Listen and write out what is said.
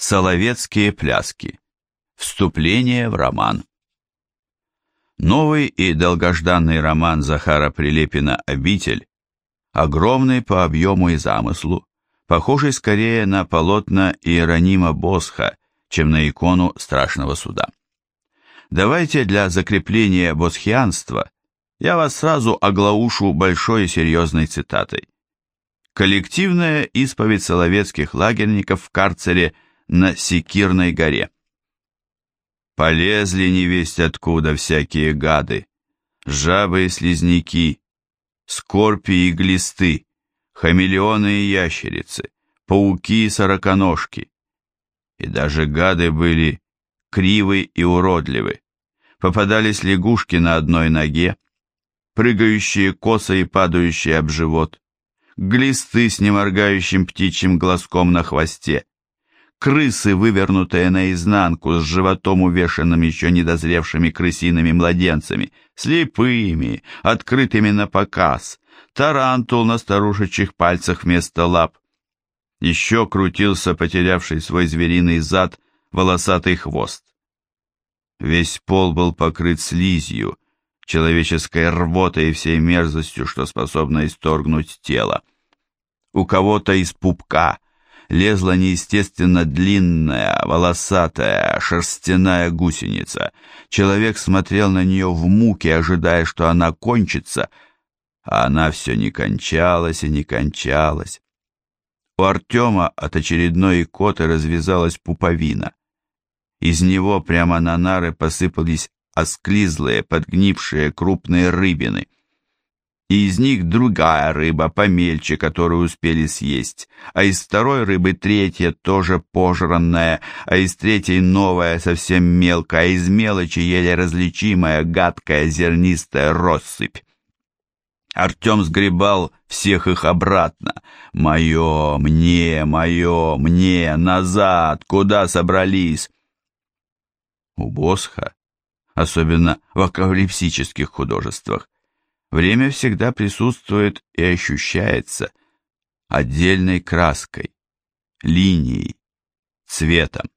Соловецкие пляски. Вступление в роман. Новый и долгожданный роман Захара Прилепина «Обитель» огромный по объему и замыслу, похожий скорее на полотна Иеронима Босха, чем на икону Страшного Суда. Давайте для закрепления босхианства я вас сразу оглаушу большой и серьезной цитатой. Коллективная исповедь соловецких лагерников в карцере на Секирной горе. Полезли невесть откуда всякие гады, жабы и слизняки, скорпии и глисты, хамелеоны и ящерицы, пауки и сороконожки. И даже гады были кривы и уродливы. Попадались лягушки на одной ноге, прыгающие косо и падающие об живот, глисты с неморгающим птичьим глазком на хвосте, крысы, вывернутые наизнанку, с животом увешанным еще недозревшими крысиными младенцами, слепыми, открытыми напоказ, тарантул на старушечьих пальцах вместо лап. Еще крутился потерявший свой звериный зад волосатый хвост. Весь пол был покрыт слизью, человеческой рвотой и всей мерзостью, что способно исторгнуть тело. У кого-то из пупка лезла неестественно длинная, волосатая, шерстяная гусеница. Человек смотрел на нее в муке, ожидая, что она кончится, а она все не кончалась и не кончалась. У Артема от очередной икоты развязалась пуповина. Из него прямо на нары посыпались осклизлые, подгнившие крупные рыбины. И из них другая рыба, помельче, которую успели съесть, а из второй рыбы третья, тоже пожранная, а из третьей новая, совсем мелкая, а из мелочи еле различимая, гадкая, зернистая россыпь. Артем сгребал всех их обратно. «Мое, мне, мое, мне, назад, куда собрались?» У Босха, особенно в акавлипсических художествах, время всегда присутствует и ощущается отдельной краской, линией, цветом.